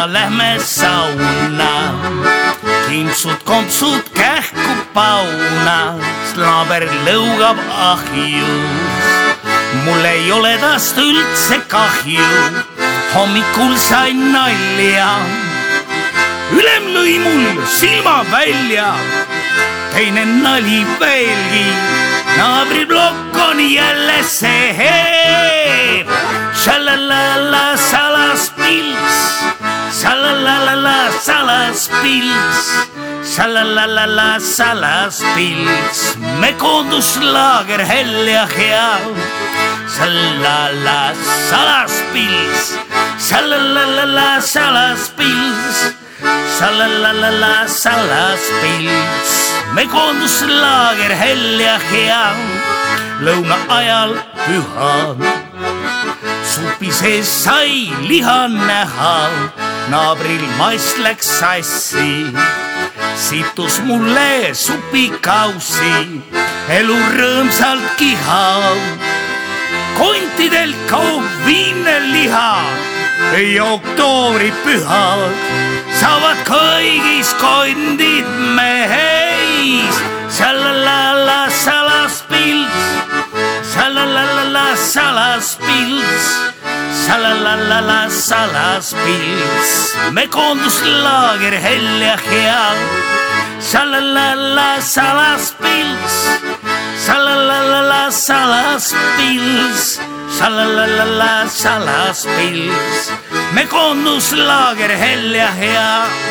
täna lähme sauna, kimpsud-kompsud kähku pauna, naaber lõugab ahjus. mul ei ole tast üldse kahju, hommikul sain nalja. ülem lõi mul silma välja, teine nali veelgi, naabriplokk on jälle see. Salaspils, shalalala salaspils, me koonduslaager hell ja hea. Shalala salaspils, shalalala salaspils, shalalala salaspils, me koonduslaager hell ja hea. lõuna ajal püha supi sees sai liha näha, naabril mass läks sassi. situs mulle supikaussi, elu rõõmsalt kihav. kontidelt kaob viimne liha oktoobripühad saavad kõigis kondid meheis. Shalalala salaspils Shalalala salaspils, shalalala salaspils, me koonduslaager hell ja hea. Shalalala salaspils, shalalala salaspils, shalalala salaspils, me koonduslaager hell ja hea